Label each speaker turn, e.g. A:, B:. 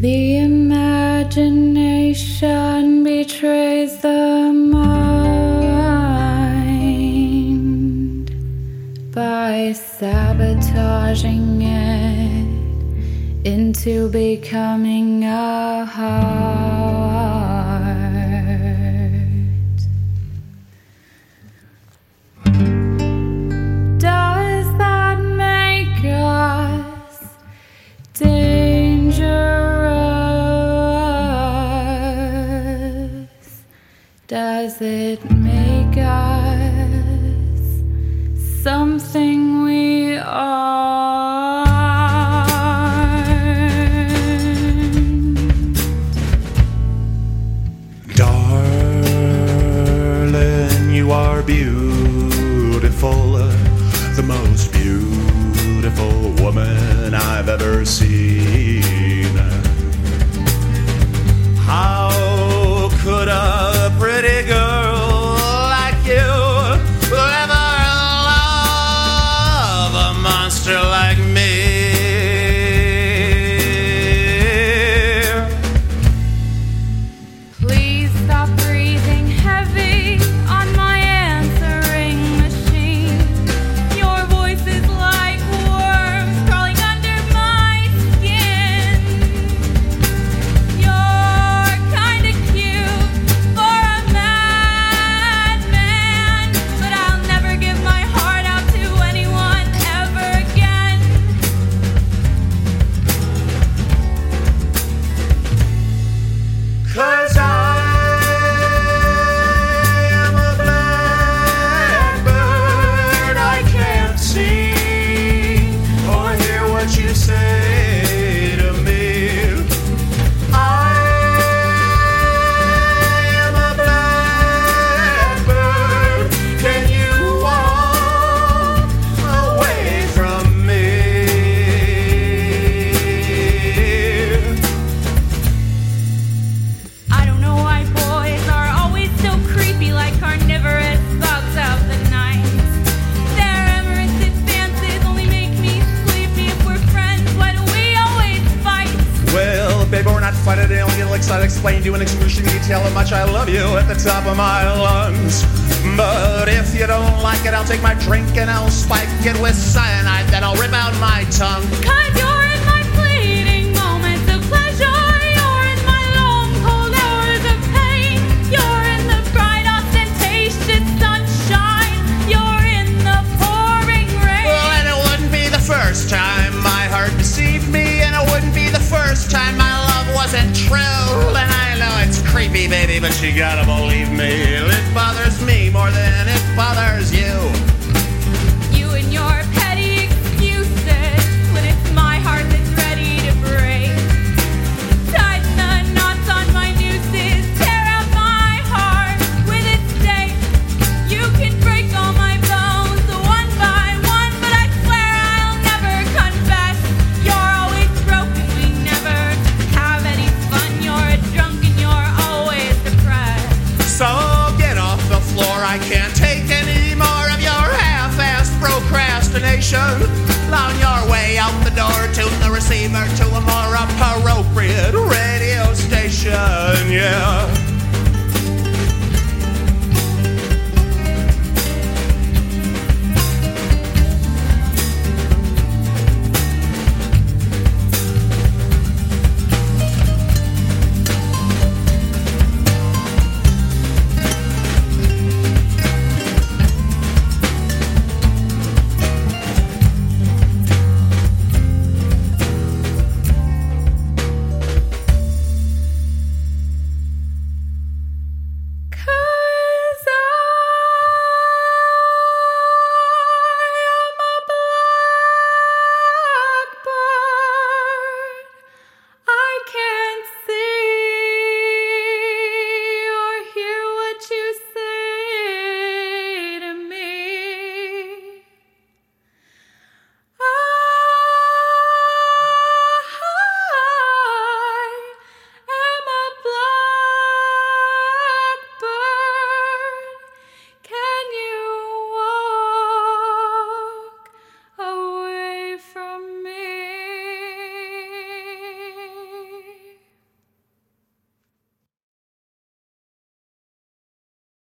A: The imagination betrays the mind by sabotaging it into becoming a heart. Does it make us something we aren't?
B: Darling, you are beautiful, the most beautiful woman I've ever seen. How could a like I'll explain to you in excruciating detail how much I love you at the top of my lungs. But if you don't like it, I'll take my drink and I'll spike it with cyanide. Then I'll rip out my tongue.
A: Cause
B: wasn't true. And I know it's creepy, baby, but you gotta believe me. It bothers me more than it bothers you. station. On your way out the door tune the receiver to a more appropriate radio station, yeah.